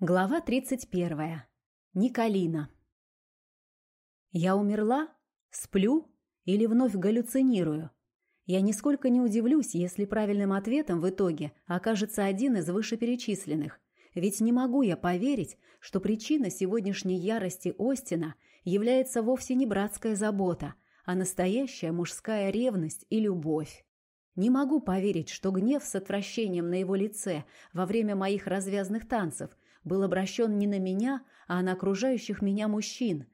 Глава 31. Николина. Я умерла? Сплю? Или вновь галлюцинирую? Я нисколько не удивлюсь, если правильным ответом в итоге окажется один из вышеперечисленных. Ведь не могу я поверить, что причина сегодняшней ярости Остина является вовсе не братская забота, а настоящая мужская ревность и любовь. Не могу поверить, что гнев с отвращением на его лице во время моих развязных танцев – был обращен не на меня, а на окружающих меня мужчин.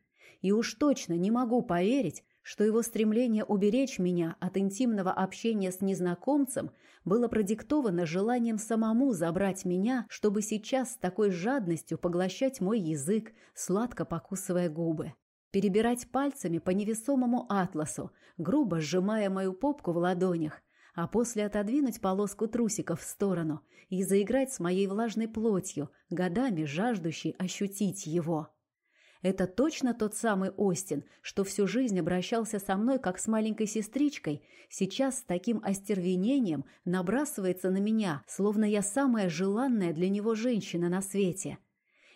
И уж точно не могу поверить, что его стремление уберечь меня от интимного общения с незнакомцем было продиктовано желанием самому забрать меня, чтобы сейчас с такой жадностью поглощать мой язык, сладко покусывая губы. Перебирать пальцами по невесомому атласу, грубо сжимая мою попку в ладонях, а после отодвинуть полоску трусиков в сторону и заиграть с моей влажной плотью, годами жаждущей ощутить его. Это точно тот самый Остин, что всю жизнь обращался со мной как с маленькой сестричкой, сейчас с таким остервенением набрасывается на меня, словно я самая желанная для него женщина на свете.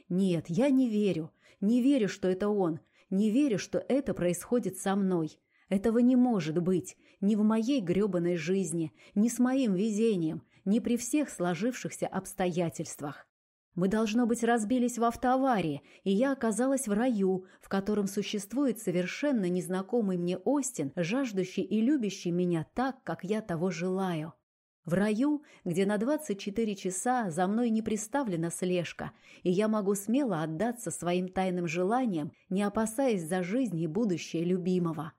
Нет, я не верю, не верю, что это он, не верю, что это происходит со мной. Этого не может быть, ни в моей грёбаной жизни, ни с моим везением, ни при всех сложившихся обстоятельствах. Мы, должно быть, разбились в автоаварии, и я оказалась в раю, в котором существует совершенно незнакомый мне Остин, жаждущий и любящий меня так, как я того желаю. В раю, где на 24 часа за мной не приставлена слежка, и я могу смело отдаться своим тайным желаниям, не опасаясь за жизнь и будущее любимого.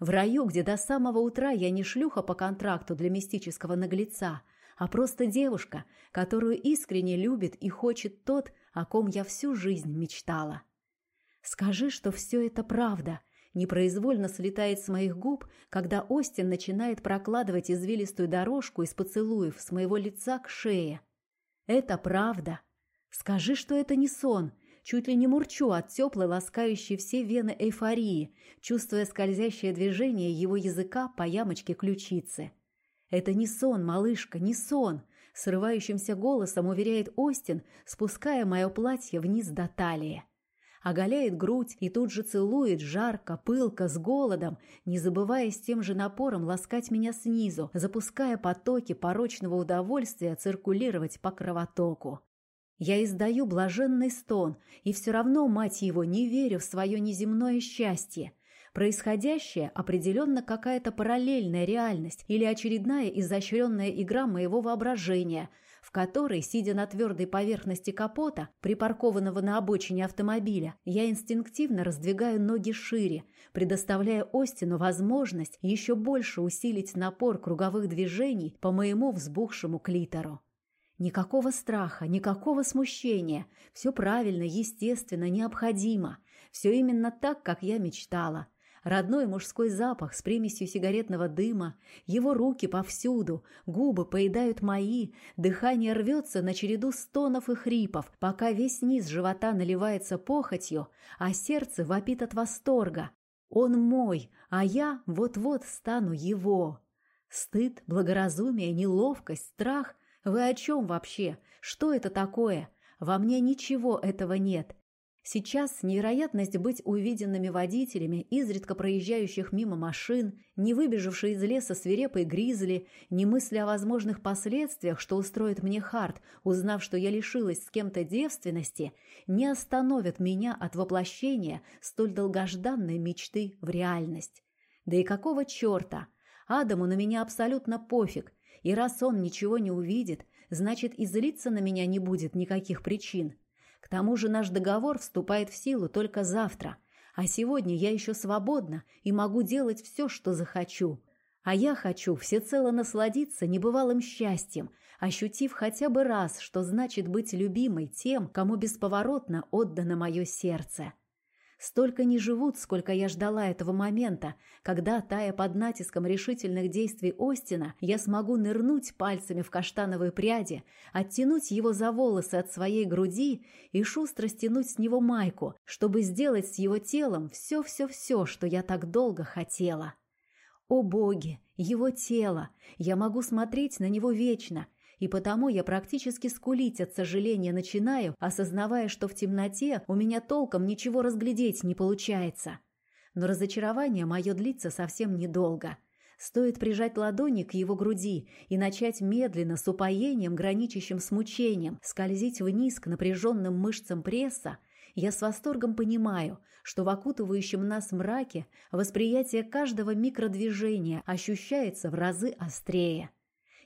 В раю, где до самого утра я не шлюха по контракту для мистического наглеца, а просто девушка, которую искренне любит и хочет тот, о ком я всю жизнь мечтала. Скажи, что все это правда. Непроизвольно слетает с моих губ, когда Остин начинает прокладывать извилистую дорожку из поцелуев с моего лица к шее. Это правда. Скажи, что это не сон, Чуть ли не мурчу от теплой, ласкающей все вены эйфории, чувствуя скользящее движение его языка по ямочке ключицы. «Это не сон, малышка, не сон!» Срывающимся голосом уверяет Остин, спуская мое платье вниз до талии. Оголяет грудь и тут же целует жарко, пылко, с голодом, не забывая с тем же напором ласкать меня снизу, запуская потоки порочного удовольствия циркулировать по кровотоку. Я издаю блаженный стон, и все равно, мать его, не верю в свое неземное счастье. Происходящее определенно какая-то параллельная реальность или очередная изощренная игра моего воображения, в которой, сидя на твердой поверхности капота, припаркованного на обочине автомобиля, я инстинктивно раздвигаю ноги шире, предоставляя Остину возможность еще больше усилить напор круговых движений по моему взбухшему клитору. Никакого страха, никакого смущения. Все правильно, естественно, необходимо. Все именно так, как я мечтала. Родной мужской запах с примесью сигаретного дыма, его руки повсюду, губы поедают мои, дыхание рвется на череду стонов и хрипов, пока весь низ живота наливается похотью, а сердце вопит от восторга. Он мой, а я вот-вот стану его. Стыд, благоразумие, неловкость, страх вы о чем вообще? Что это такое? Во мне ничего этого нет. Сейчас невероятность быть увиденными водителями, изредка проезжающих мимо машин, не выбежавшей из леса свирепой гризли, не мысли о возможных последствиях, что устроит мне Харт, узнав, что я лишилась с кем-то девственности, не остановят меня от воплощения столь долгожданной мечты в реальность. Да и какого черта? Адаму на меня абсолютно пофиг, и раз он ничего не увидит, значит и злиться на меня не будет никаких причин. К тому же наш договор вступает в силу только завтра, а сегодня я еще свободна и могу делать все, что захочу. А я хочу всецело насладиться небывалым счастьем, ощутив хотя бы раз, что значит быть любимой тем, кому бесповоротно отдано мое сердце. Столько не живут, сколько я ждала этого момента, когда, тая под натиском решительных действий Остина, я смогу нырнуть пальцами в каштановые пряди, оттянуть его за волосы от своей груди и шустро стянуть с него майку, чтобы сделать с его телом все-все-все, что я так долго хотела. О боги, его тело! Я могу смотреть на него вечно, И потому я практически скулить от сожаления начинаю, осознавая, что в темноте у меня толком ничего разглядеть не получается. Но разочарование мое длится совсем недолго. Стоит прижать ладони к его груди и начать медленно, с упоением, граничащим с мучением, скользить вниз к напряженным мышцам пресса, я с восторгом понимаю, что в окутывающем нас мраке восприятие каждого микродвижения ощущается в разы острее.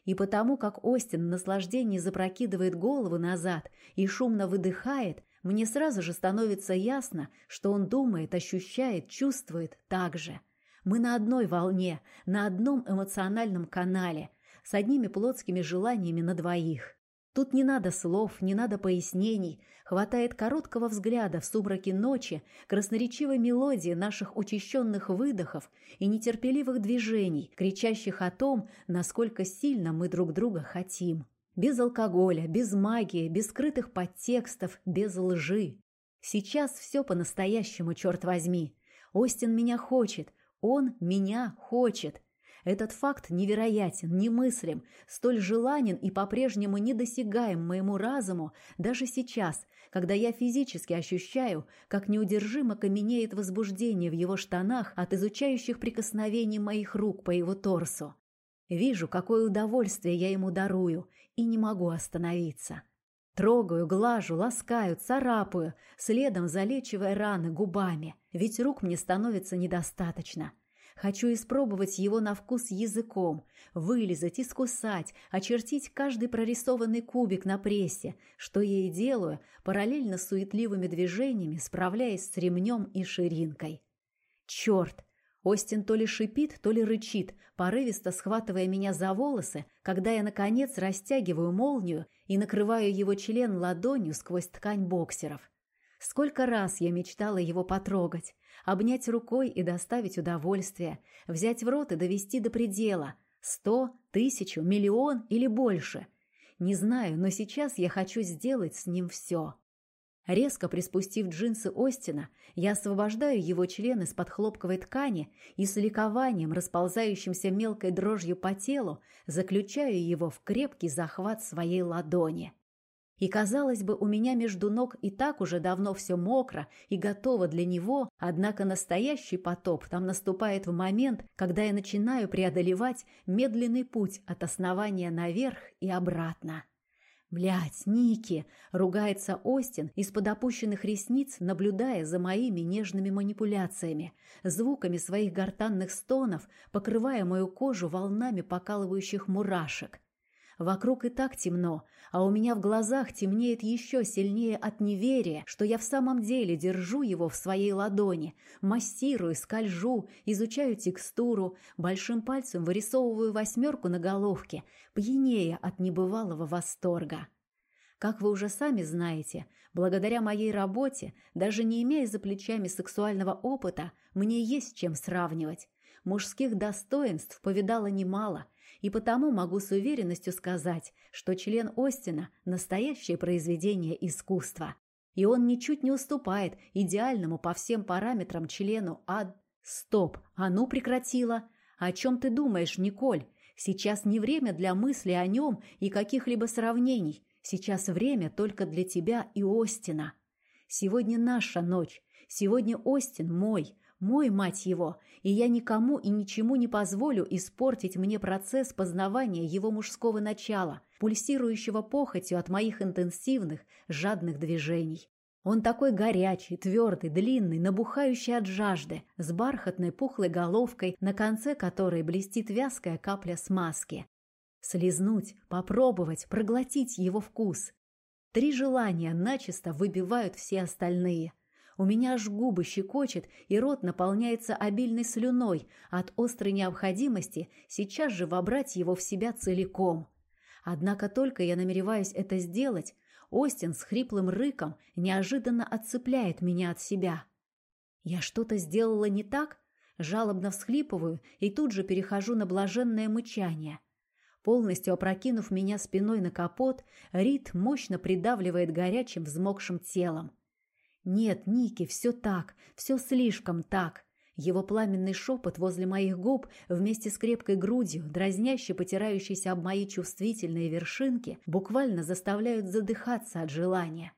И потому, как Остин в наслаждении запрокидывает голову назад и шумно выдыхает, мне сразу же становится ясно, что он думает, ощущает, чувствует так же. Мы на одной волне, на одном эмоциональном канале, с одними плотскими желаниями на двоих. Тут не надо слов, не надо пояснений, хватает короткого взгляда в сумраке ночи, красноречивой мелодии наших учащенных выдохов и нетерпеливых движений, кричащих о том, насколько сильно мы друг друга хотим. Без алкоголя, без магии, без скрытых подтекстов, без лжи. Сейчас все по-настоящему, черт возьми. Остин меня хочет, он меня хочет. Этот факт невероятен, немыслим, столь желанен и по-прежнему недосягаем моему разуму даже сейчас, когда я физически ощущаю, как неудержимо каменеет возбуждение в его штанах от изучающих прикосновений моих рук по его торсу. Вижу, какое удовольствие я ему дарую, и не могу остановиться. Трогаю, глажу, ласкаю, царапаю, следом залечивая раны губами, ведь рук мне становится недостаточно. Хочу испробовать его на вкус языком, вылизать, искусать, очертить каждый прорисованный кубик на прессе, что я и делаю, параллельно суетливыми движениями, справляясь с ремнем и ширинкой. Черт! Остин то ли шипит, то ли рычит, порывисто схватывая меня за волосы, когда я, наконец, растягиваю молнию и накрываю его член ладонью сквозь ткань боксеров. Сколько раз я мечтала его потрогать, обнять рукой и доставить удовольствие, взять в рот и довести до предела. Сто, тысячу, миллион или больше. Не знаю, но сейчас я хочу сделать с ним все. Резко приспустив джинсы Остина, я освобождаю его член из-под хлопковой ткани и с ликованием, расползающимся мелкой дрожью по телу, заключаю его в крепкий захват своей ладони. И, казалось бы, у меня между ног и так уже давно все мокро и готово для него, однако настоящий потоп там наступает в момент, когда я начинаю преодолевать медленный путь от основания наверх и обратно. «Блядь, Ники!» — ругается Остин из-под опущенных ресниц, наблюдая за моими нежными манипуляциями, звуками своих гортанных стонов, покрывая мою кожу волнами покалывающих мурашек. Вокруг и так темно, а у меня в глазах темнеет еще сильнее от неверия, что я в самом деле держу его в своей ладони, массирую, скольжу, изучаю текстуру, большим пальцем вырисовываю восьмерку на головке, пьянее от небывалого восторга. Как вы уже сами знаете, благодаря моей работе, даже не имея за плечами сексуального опыта, мне есть чем сравнивать. Мужских достоинств повидала немало, и потому могу с уверенностью сказать, что член Остина – настоящее произведение искусства. И он ничуть не уступает идеальному по всем параметрам члену ад... Стоп, а ну прекратила. О чем ты думаешь, Николь? Сейчас не время для мысли о нем и каких-либо сравнений. Сейчас время только для тебя и Остина. Сегодня наша ночь. Сегодня Остин мой, мой, мать его, и я никому и ничему не позволю испортить мне процесс познавания его мужского начала, пульсирующего похотью от моих интенсивных, жадных движений. Он такой горячий, твердый, длинный, набухающий от жажды, с бархатной пухлой головкой, на конце которой блестит вязкая капля смазки. Слизнуть, попробовать, проглотить его вкус. Три желания начисто выбивают все остальные – у меня аж губы щекочет, и рот наполняется обильной слюной от острой необходимости сейчас же вобрать его в себя целиком. Однако только я намереваюсь это сделать, Остин с хриплым рыком неожиданно отцепляет меня от себя. Я что-то сделала не так? Жалобно всхлипываю и тут же перехожу на блаженное мычание. Полностью опрокинув меня спиной на капот, Рит мощно придавливает горячим взмокшим телом. Нет, Ники, все так, все слишком так. Его пламенный шепот возле моих губ вместе с крепкой грудью, дразняще потирающейся об мои чувствительные вершинки, буквально заставляют задыхаться от желания.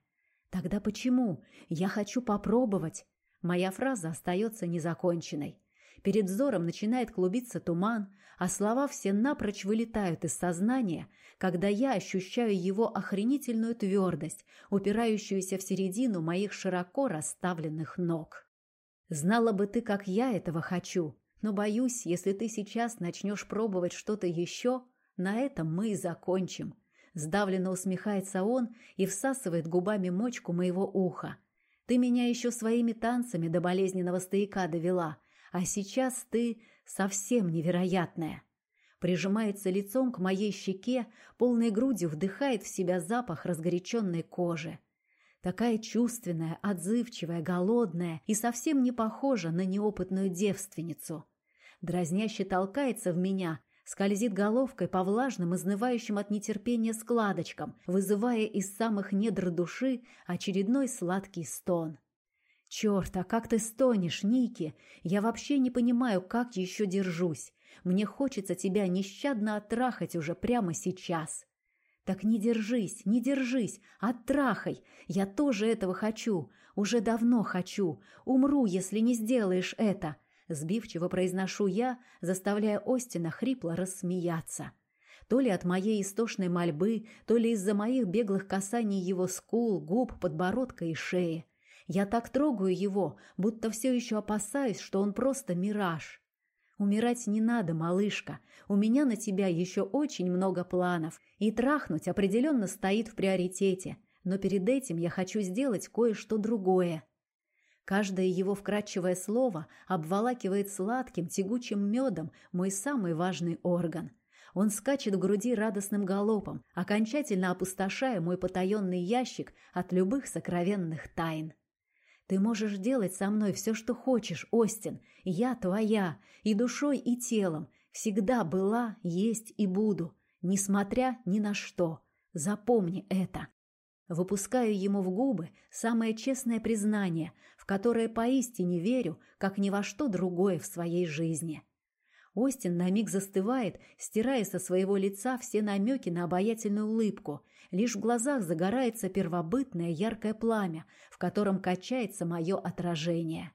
Тогда почему? Я хочу попробовать. Моя фраза остается незаконченной. Перед взором начинает клубиться туман, а слова все напрочь вылетают из сознания, когда я ощущаю его охренительную твердость, упирающуюся в середину моих широко расставленных ног. Знала бы ты, как я этого хочу, но боюсь, если ты сейчас начнешь пробовать что-то еще, на этом мы и закончим. Сдавленно усмехается он и всасывает губами мочку моего уха. Ты меня еще своими танцами до болезненного стояка довела, а сейчас ты совсем невероятная. Прижимается лицом к моей щеке, полной грудью вдыхает в себя запах разгоряченной кожи. Такая чувственная, отзывчивая, голодная и совсем не похожа на неопытную девственницу. Дразняще толкается в меня, скользит головкой по влажным, изнывающим от нетерпения складочкам, вызывая из самых недр души очередной сладкий стон. «Черт, а как ты стонешь, Ники? Я вообще не понимаю, как еще держусь. Мне хочется тебя нещадно оттрахать уже прямо сейчас». «Так не держись, не держись, оттрахай. Я тоже этого хочу, уже давно хочу. Умру, если не сделаешь это», — сбивчиво произношу я, заставляя Остина хрипло рассмеяться. То ли от моей истошной мольбы, то ли из-за моих беглых касаний его скул, губ, подбородка и шеи. Я так трогаю его, будто все еще опасаюсь, что он просто мираж. Умирать не надо, малышка. У меня на тебя еще очень много планов, и трахнуть определенно стоит в приоритете. Но перед этим я хочу сделать кое-что другое. Каждое его вкрадчивое слово обволакивает сладким, тягучим медом мой самый важный орган. Он скачет в груди радостным галопом, окончательно опустошая мой потаенный ящик от любых сокровенных тайн. Ты можешь делать со мной все, что хочешь, Остин. Я твоя, и душой, и телом. Всегда была, есть и буду, несмотря ни на что. Запомни это. Выпускаю ему в губы самое честное признание, в которое поистине верю, как ни во что другое в своей жизни. Остин на миг застывает, стирая со своего лица все намеки на обаятельную улыбку. Лишь в глазах загорается первобытное яркое пламя, в котором качается мое отражение.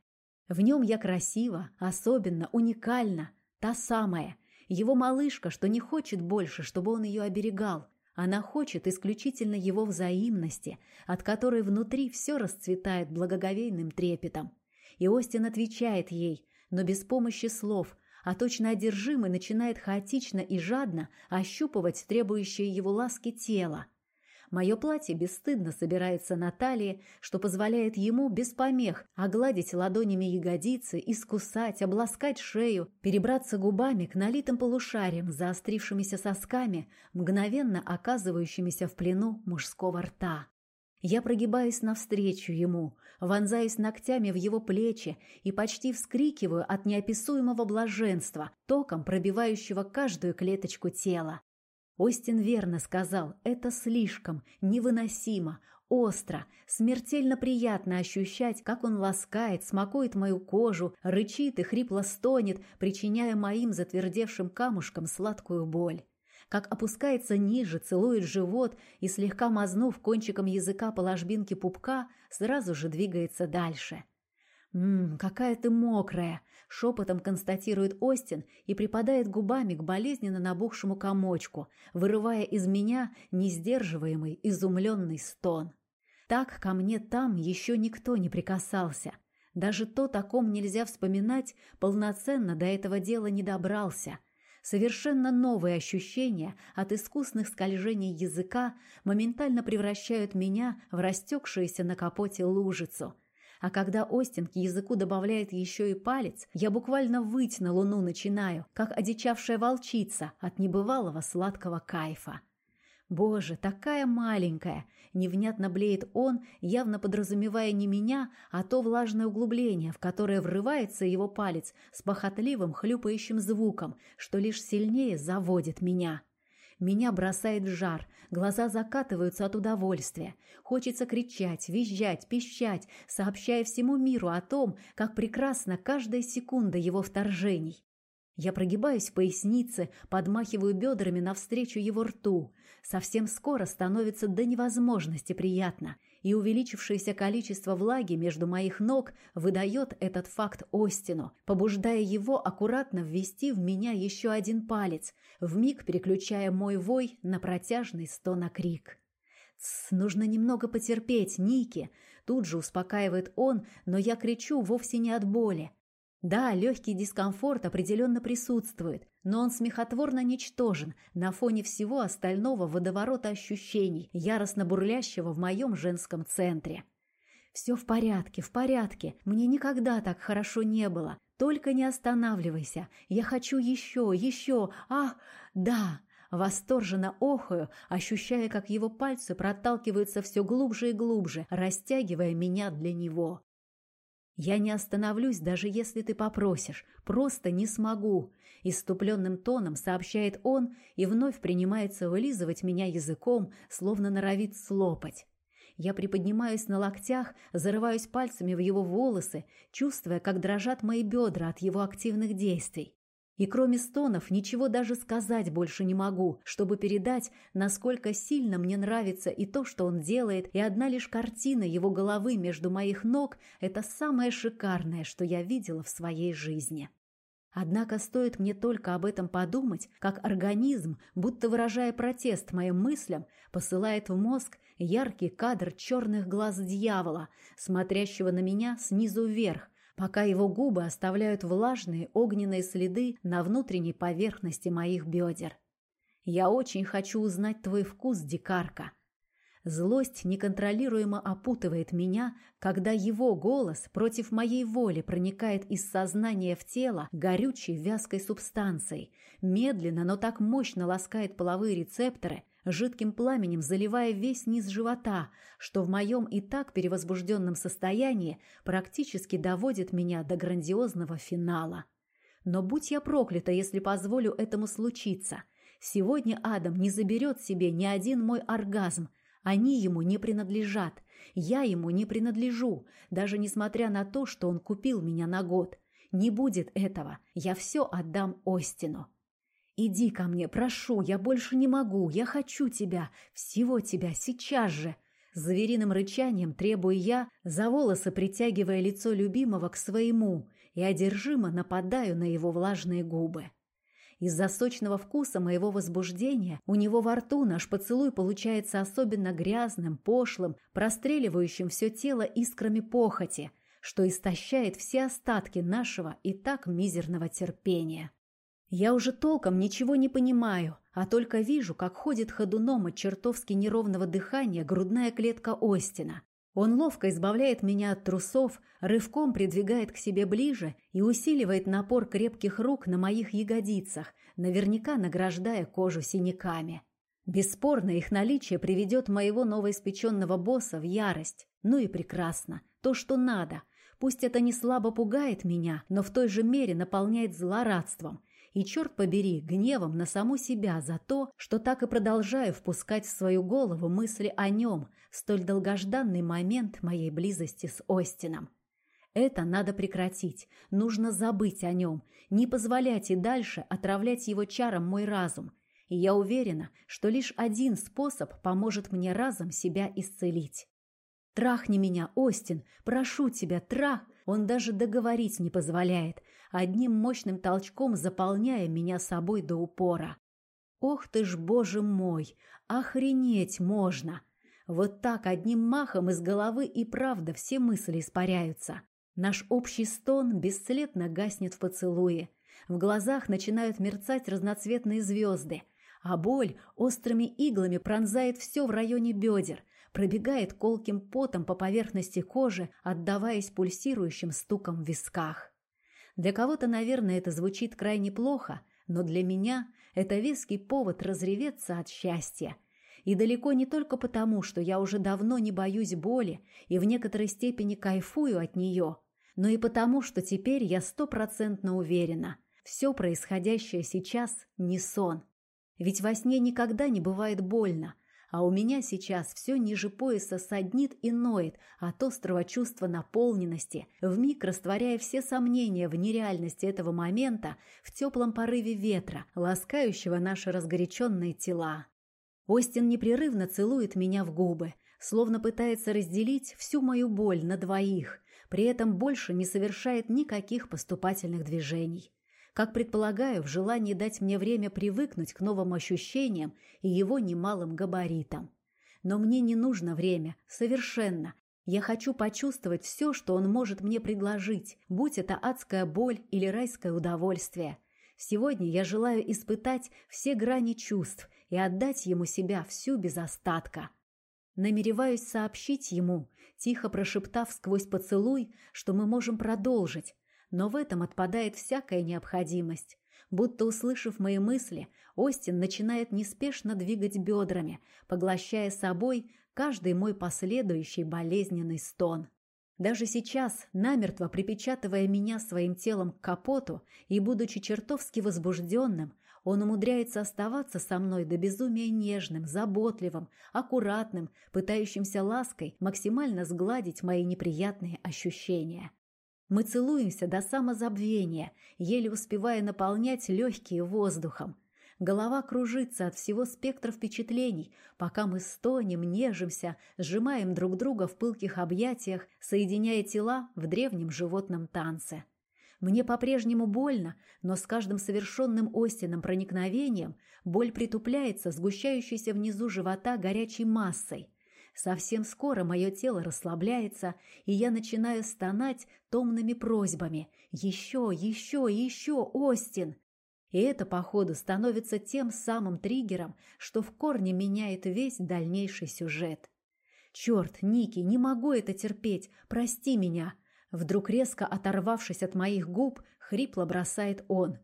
В нем я красива, особенно, уникальна, та самая. Его малышка, что не хочет больше, чтобы он ее оберегал. Она хочет исключительно его взаимности, от которой внутри все расцветает благоговейным трепетом. И Остин отвечает ей, но без помощи слов – а точно одержимый начинает хаотично и жадно ощупывать требующее его ласки тело. Мое платье бесстыдно собирается на талии, что позволяет ему без помех огладить ладонями ягодицы, искусать, обласкать шею, перебраться губами к налитым полушариям, заострившимися сосками, мгновенно оказывающимися в плену мужского рта. Я прогибаюсь навстречу ему, вонзаюсь ногтями в его плечи и почти вскрикиваю от неописуемого блаженства, током пробивающего каждую клеточку тела. Остин верно сказал, это слишком, невыносимо, остро, смертельно приятно ощущать, как он ласкает, смакует мою кожу, рычит и хрипло стонет, причиняя моим затвердевшим камушкам сладкую боль как опускается ниже, целует живот и, слегка мазнув кончиком языка по ложбинке пупка, сразу же двигается дальше. «Ммм, какая ты мокрая!» — шепотом констатирует Остин и припадает губами к болезненно набухшему комочку, вырывая из меня несдерживаемый, изумленный стон. Так ко мне там еще никто не прикасался. Даже то, о ком нельзя вспоминать, полноценно до этого дела не добрался — Совершенно новые ощущения от искусных скольжений языка моментально превращают меня в растекшуюся на капоте лужицу. А когда Остин к языку добавляет еще и палец, я буквально выть на луну начинаю, как одичавшая волчица от небывалого сладкого кайфа. Боже, такая маленькая! Невнятно блеет он, явно подразумевая не меня, а то влажное углубление, в которое врывается его палец с похотливым хлюпающим звуком, что лишь сильнее заводит меня. Меня бросает в жар, глаза закатываются от удовольствия. Хочется кричать, визжать, пищать, сообщая всему миру о том, как прекрасна каждая секунда его вторжений. Я прогибаюсь в пояснице, подмахиваю бедрами навстречу его рту. Совсем скоро становится до невозможности приятно – и увеличившееся количество влаги между моих ног выдает этот факт Остину, побуждая его аккуратно ввести в меня еще один палец, вмиг переключая мой вой на протяжный стонокрик. «Тсс, нужно немного потерпеть, Ники!» Тут же успокаивает он, но я кричу вовсе не от боли. Да, легкий дискомфорт определенно присутствует, но он смехотворно ничтожен на фоне всего остального водоворота ощущений, яростно бурлящего в моем женском центре. «Все в порядке, в порядке. Мне никогда так хорошо не было. Только не останавливайся. Я хочу еще, еще. Ах, да!» Восторженно охаю, ощущая, как его пальцы проталкиваются все глубже и глубже, растягивая меня для него. «Я не остановлюсь, даже если ты попросишь. Просто не смогу», – иступленным тоном сообщает он и вновь принимается вылизывать меня языком, словно норовит слопать. Я приподнимаюсь на локтях, зарываюсь пальцами в его волосы, чувствуя, как дрожат мои бедра от его активных действий. И кроме стонов ничего даже сказать больше не могу, чтобы передать, насколько сильно мне нравится и то, что он делает, и одна лишь картина его головы между моих ног – это самое шикарное, что я видела в своей жизни. Однако стоит мне только об этом подумать, как организм, будто выражая протест моим мыслям, посылает в мозг яркий кадр черных глаз дьявола, смотрящего на меня снизу вверх, пока его губы оставляют влажные огненные следы на внутренней поверхности моих бедер. Я очень хочу узнать твой вкус, дикарка. Злость неконтролируемо опутывает меня, когда его голос против моей воли проникает из сознания в тело горючей вязкой субстанцией, медленно, но так мощно ласкает половые рецепторы, жидким пламенем заливая весь низ живота, что в моем и так перевозбужденном состоянии практически доводит меня до грандиозного финала. Но будь я проклята, если позволю этому случиться. Сегодня Адам не заберет себе ни один мой оргазм. Они ему не принадлежат. Я ему не принадлежу, даже несмотря на то, что он купил меня на год. Не будет этого. Я все отдам Остину. «Иди ко мне, прошу, я больше не могу, я хочу тебя, всего тебя, сейчас же!» Звериным рычанием требую я, за волосы притягивая лицо любимого к своему и одержимо нападаю на его влажные губы. Из-за сочного вкуса моего возбуждения у него во рту наш поцелуй получается особенно грязным, пошлым, простреливающим все тело искрами похоти, что истощает все остатки нашего и так мизерного терпения. Я уже толком ничего не понимаю, а только вижу, как ходит ходуном от чертовски неровного дыхания грудная клетка Остина. Он ловко избавляет меня от трусов, рывком придвигает к себе ближе и усиливает напор крепких рук на моих ягодицах, наверняка награждая кожу синяками. Бесспорно, их наличие приведет моего новоиспеченного босса в ярость. Ну и прекрасно. То, что надо. Пусть это не слабо пугает меня, но в той же мере наполняет злорадством – и, черт побери, гневом на саму себя за то, что так и продолжаю впускать в свою голову мысли о нем столь долгожданный момент моей близости с Остином. Это надо прекратить, нужно забыть о нем, не позволять и дальше отравлять его чаром мой разум. И я уверена, что лишь один способ поможет мне разом себя исцелить. Трахни меня, Остин, прошу тебя, трах. Он даже договорить не позволяет, одним мощным толчком заполняя меня собой до упора. Ох ты ж, боже мой, охренеть можно! Вот так одним махом из головы и правда все мысли испаряются. Наш общий стон бесследно гаснет в поцелуе. В глазах начинают мерцать разноцветные звезды, а боль острыми иглами пронзает все в районе бедер, пробегает колким потом по поверхности кожи, отдаваясь пульсирующим стуком в висках. Для кого-то, наверное, это звучит крайне плохо, но для меня это веский повод разреветься от счастья. И далеко не только потому, что я уже давно не боюсь боли и в некоторой степени кайфую от нее, но и потому, что теперь я стопроцентно уверена, все происходящее сейчас не сон. Ведь во сне никогда не бывает больно, а у меня сейчас все ниже пояса саднит и ноет от острого чувства наполненности, вмиг растворяя все сомнения в нереальности этого момента в теплом порыве ветра, ласкающего наши разгоряченные тела. Остин непрерывно целует меня в губы, словно пытается разделить всю мою боль на двоих, при этом больше не совершает никаких поступательных движений. Как предполагаю, в желании дать мне время привыкнуть к новым ощущениям и его немалым габаритам. Но мне не нужно время, совершенно. Я хочу почувствовать все, что он может мне предложить, будь это адская боль или райское удовольствие – Сегодня я желаю испытать все грани чувств и отдать ему себя всю без остатка. Намереваюсь сообщить ему, тихо прошептав сквозь поцелуй, что мы можем продолжить, но в этом отпадает всякая необходимость. Будто услышав мои мысли, Остин начинает неспешно двигать бедрами, поглощая собой каждый мой последующий болезненный стон. Даже сейчас, намертво припечатывая меня своим телом к капоту и будучи чертовски возбужденным, он умудряется оставаться со мной до безумия нежным, заботливым, аккуратным, пытающимся лаской максимально сгладить мои неприятные ощущения. Мы целуемся до самозабвения, еле успевая наполнять легкие воздухом – Голова кружится от всего спектра впечатлений, пока мы стонем, нежимся, сжимаем друг друга в пылких объятиях, соединяя тела в древнем животном танце. Мне по-прежнему больно, но с каждым совершенным Остином проникновением боль притупляется сгущающейся внизу живота горячей массой. Совсем скоро мое тело расслабляется, и я начинаю стонать томными просьбами «Еще, еще, еще, Остин!» И это, походу, становится тем самым триггером, что в корне меняет весь дальнейший сюжет. «Черт, Ники, не могу это терпеть! Прости меня!» Вдруг резко оторвавшись от моих губ, хрипло бросает он.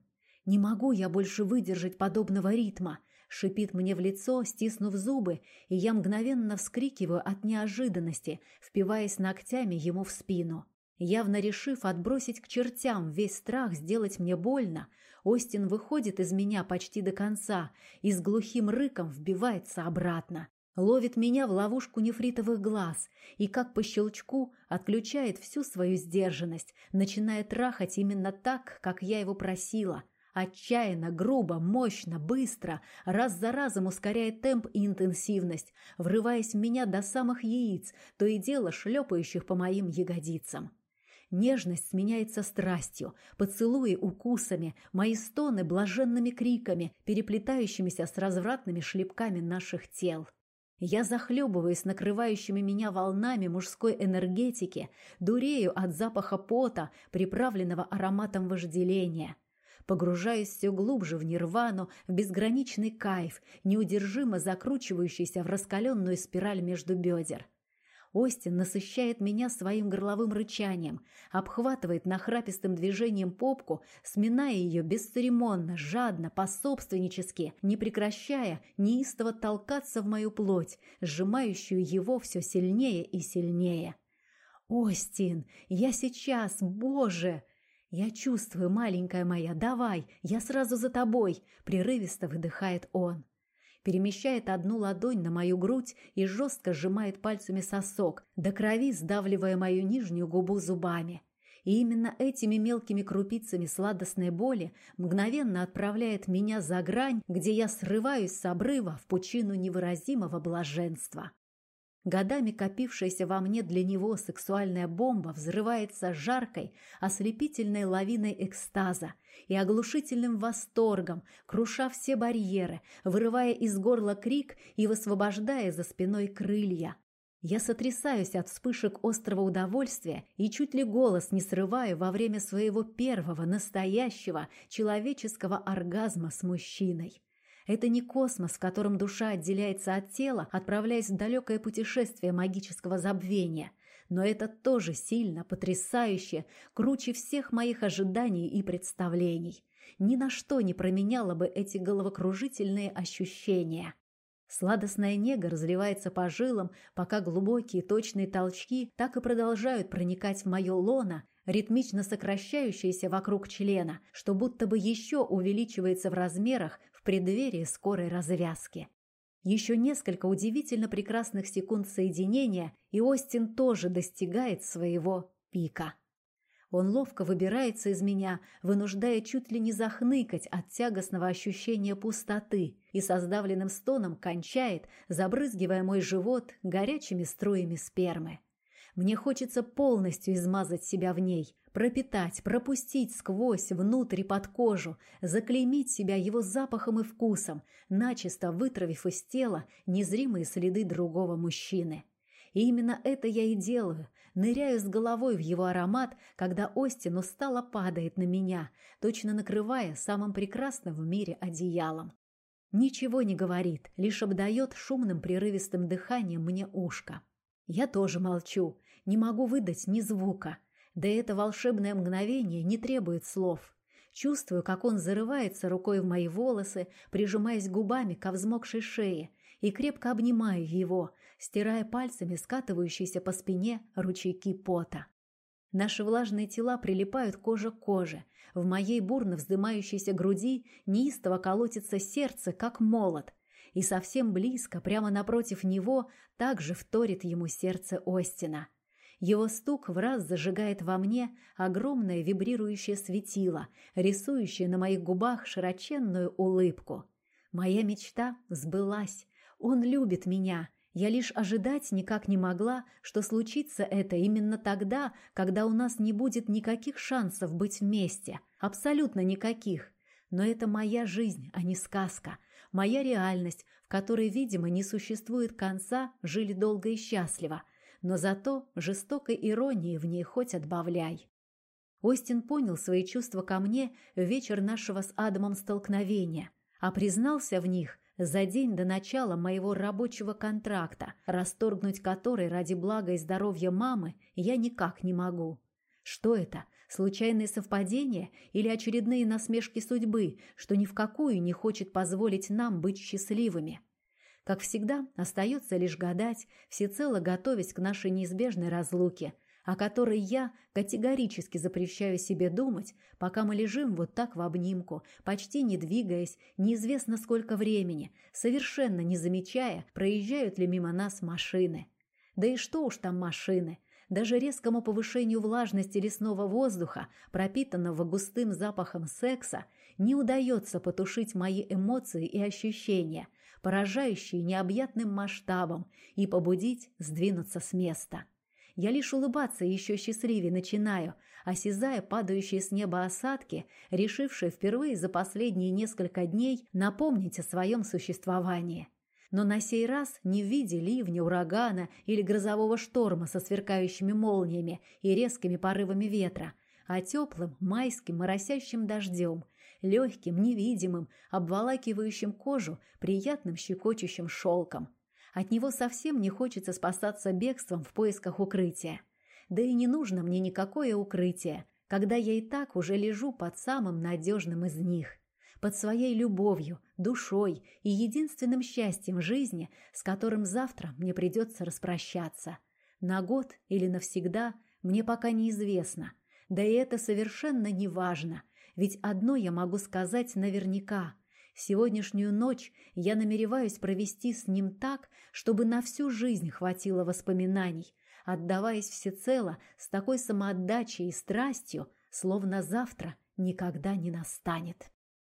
«Не могу я больше выдержать подобного ритма!» Шипит мне в лицо, стиснув зубы, и я мгновенно вскрикиваю от неожиданности, впиваясь ногтями ему в спину. Явно решив отбросить к чертям весь страх сделать мне больно, Остин выходит из меня почти до конца и с глухим рыком вбивается обратно. Ловит меня в ловушку нефритовых глаз и, как по щелчку, отключает всю свою сдержанность, начиная трахать именно так, как я его просила. Отчаянно, грубо, мощно, быстро, раз за разом ускоряя темп и интенсивность, врываясь в меня до самых яиц, то и дело шлепающих по моим ягодицам. Нежность сменяется страстью, поцелуи укусами, мои стоны блаженными криками, переплетающимися с развратными шлепками наших тел. Я захлебываюсь накрывающими меня волнами мужской энергетики, дурею от запаха пота, приправленного ароматом вожделения. Погружаюсь все глубже в нирвану, в безграничный кайф, неудержимо закручивающийся в раскаленную спираль между бедер. Остин насыщает меня своим горловым рычанием, обхватывает нахрапистым движением попку, сминая ее бесцеремонно, жадно, пособственнически, не прекращая неистово толкаться в мою плоть, сжимающую его все сильнее и сильнее. «Остин, я сейчас, Боже!» «Я чувствую, маленькая моя, давай, я сразу за тобой!» – прерывисто выдыхает он перемещает одну ладонь на мою грудь и жестко сжимает пальцами сосок, до крови сдавливая мою нижнюю губу зубами. И именно этими мелкими крупицами сладостной боли мгновенно отправляет меня за грань, где я срываюсь с обрыва в пучину невыразимого блаженства. Годами копившаяся во мне для него сексуальная бомба взрывается жаркой, ослепительной лавиной экстаза и оглушительным восторгом, круша все барьеры, вырывая из горла крик и высвобождая за спиной крылья. Я сотрясаюсь от вспышек острого удовольствия и чуть ли голос не срываю во время своего первого настоящего человеческого оргазма с мужчиной. Это не космос, в котором душа отделяется от тела, отправляясь в далекое путешествие магического забвения. Но это тоже сильно, потрясающе, круче всех моих ожиданий и представлений. Ни на что не променяло бы эти головокружительные ощущения. Сладостная нега разливается по жилам, пока глубокие точные толчки так и продолжают проникать в мое лоно, ритмично сокращающиеся вокруг члена, что будто бы еще увеличивается в размерах преддверии скорой развязки. Еще несколько удивительно прекрасных секунд соединения, и Остин тоже достигает своего пика. Он ловко выбирается из меня, вынуждая чуть ли не захныкать от тягостного ощущения пустоты и со сдавленным стоном кончает, забрызгивая мой живот горячими струями спермы. Мне хочется полностью измазать себя в ней, пропитать, пропустить сквозь, внутрь под кожу, заклеймить себя его запахом и вкусом, начисто вытравив из тела незримые следы другого мужчины. И именно это я и делаю, ныряю с головой в его аромат, когда Остин устало падает на меня, точно накрывая самым прекрасным в мире одеялом. Ничего не говорит, лишь обдает шумным прерывистым дыханием мне ушко. Я тоже молчу, не могу выдать ни звука. Да это волшебное мгновение не требует слов. Чувствую, как он зарывается рукой в мои волосы, прижимаясь губами ко взмокшей шее, и крепко обнимаю его, стирая пальцами скатывающиеся по спине ручейки пота. Наши влажные тела прилипают кожа к коже. В моей бурно вздымающейся груди неистово колотится сердце, как молот. И совсем близко, прямо напротив него, также вторит ему сердце Остина. Его стук в раз зажигает во мне огромное вибрирующее светило, рисующее на моих губах широченную улыбку. Моя мечта сбылась. Он любит меня. Я лишь ожидать никак не могла, что случится это именно тогда, когда у нас не будет никаких шансов быть вместе. Абсолютно никаких. Но это моя жизнь, а не сказка. Моя реальность, в которой, видимо, не существует конца, жили долго и счастливо – но зато жестокой иронии в ней хоть отбавляй. Остин понял свои чувства ко мне в вечер нашего с Адамом столкновения, а признался в них за день до начала моего рабочего контракта, расторгнуть который ради блага и здоровья мамы я никак не могу. Что это? Случайные совпадения или очередные насмешки судьбы, что ни в какую не хочет позволить нам быть счастливыми? Как всегда, остается лишь гадать, всецело готовясь к нашей неизбежной разлуке, о которой я категорически запрещаю себе думать, пока мы лежим вот так в обнимку, почти не двигаясь, неизвестно сколько времени, совершенно не замечая, проезжают ли мимо нас машины. Да и что уж там машины. Даже резкому повышению влажности лесного воздуха, пропитанного густым запахом секса, не удается потушить мои эмоции и ощущения – поражающие необъятным масштабом, и побудить сдвинуться с места. Я лишь улыбаться еще счастливее начинаю, осязая падающие с неба осадки, решившие впервые за последние несколько дней напомнить о своем существовании. Но на сей раз не в виде ливня, урагана или грозового шторма со сверкающими молниями и резкими порывами ветра, а теплым майским моросящим дождем – легким, невидимым, обволакивающим кожу приятным щекочущим шелком. От него совсем не хочется спасаться бегством в поисках укрытия. Да и не нужно мне никакое укрытие, когда я и так уже лежу под самым надежным из них. Под своей любовью, душой и единственным счастьем жизни, с которым завтра мне придется распрощаться. На год или навсегда мне пока неизвестно. Да и это совершенно не важно – ведь одно я могу сказать наверняка. Сегодняшнюю ночь я намереваюсь провести с ним так, чтобы на всю жизнь хватило воспоминаний, отдаваясь всецело с такой самоотдачей и страстью, словно завтра никогда не настанет.